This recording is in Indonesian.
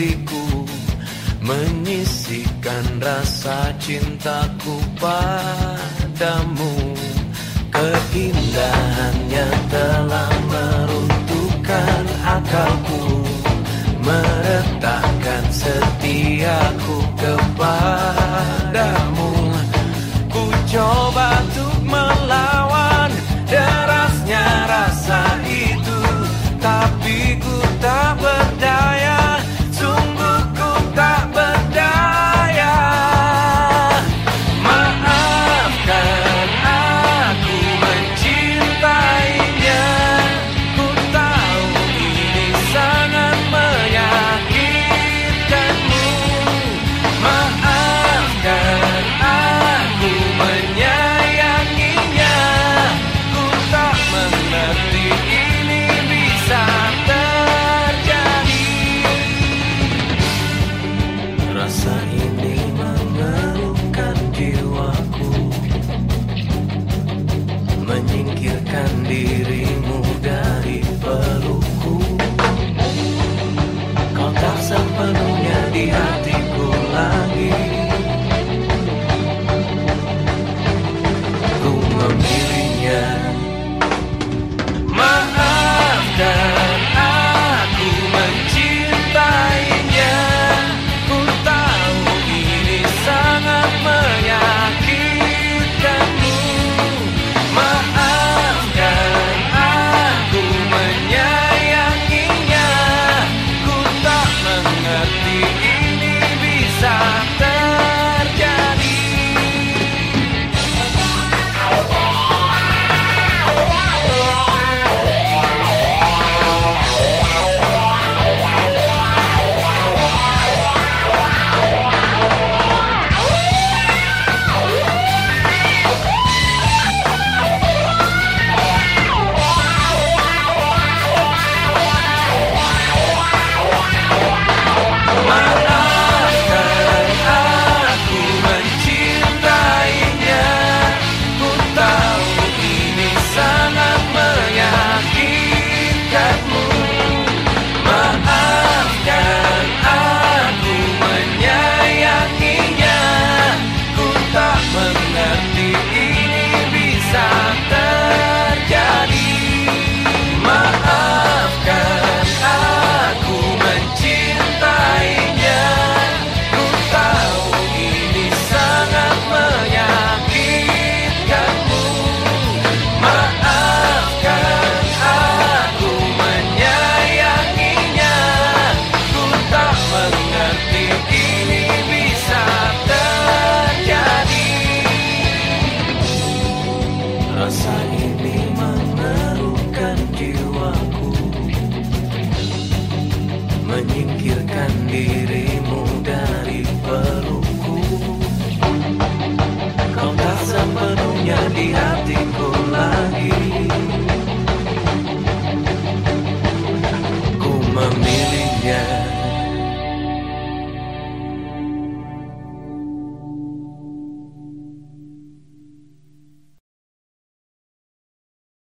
hatiku Menyisikan rasa cintaku padamu Keindahannya telah meruntuhkan akalku Meretakkan setiaku kepadamu. got rasa ini mengerukan jiwaku. Menyingkirkan dirimu dari pelukku Kau tak sepenuhnya dihargai